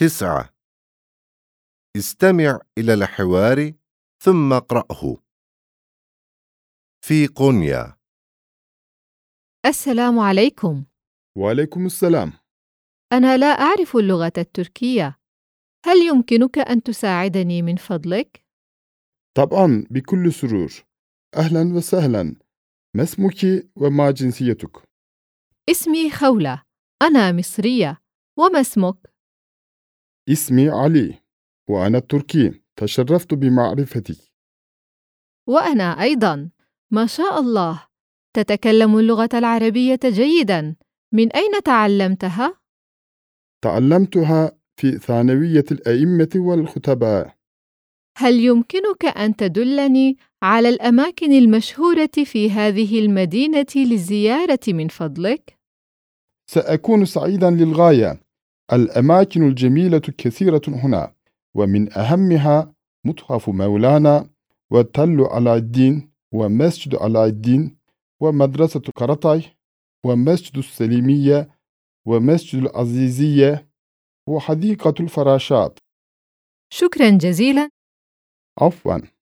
تسعة. استمع إلى الحوار ثم اقرأه. في قنيا السلام عليكم. وعليكم السلام. أنا لا أعرف اللغة التركية. هل يمكنك أن تساعدني من فضلك؟ طبعا بكل سرور. أهلا وسهلا. ما اسمك وما جنسيتك؟ اسمي خولة. أنا مصرية. وما اسمك؟ اسمي علي وأنا تركي تشرفت بمعرفتك. وأنا أيضا. ما شاء الله. تتكلم اللغة العربية جيدا. من أين تعلمتها؟ تعلمتها في ثانوية الأئمة والخطباء. هل يمكنك أن تدلني على الأماكن المشهورة في هذه المدينة للزيارة من فضلك؟ سأكون سعيدا للغاية. الأماكن الجميلة كثيرة هنا ومن أهمها متحف مولانا وتل علاء الدين ومسجد علاء الدين ومدرسة قرطاي ومسجد السليمية ومسجد العزيزية وحديقة الفراشات. شكرا جزيلا. عفوا.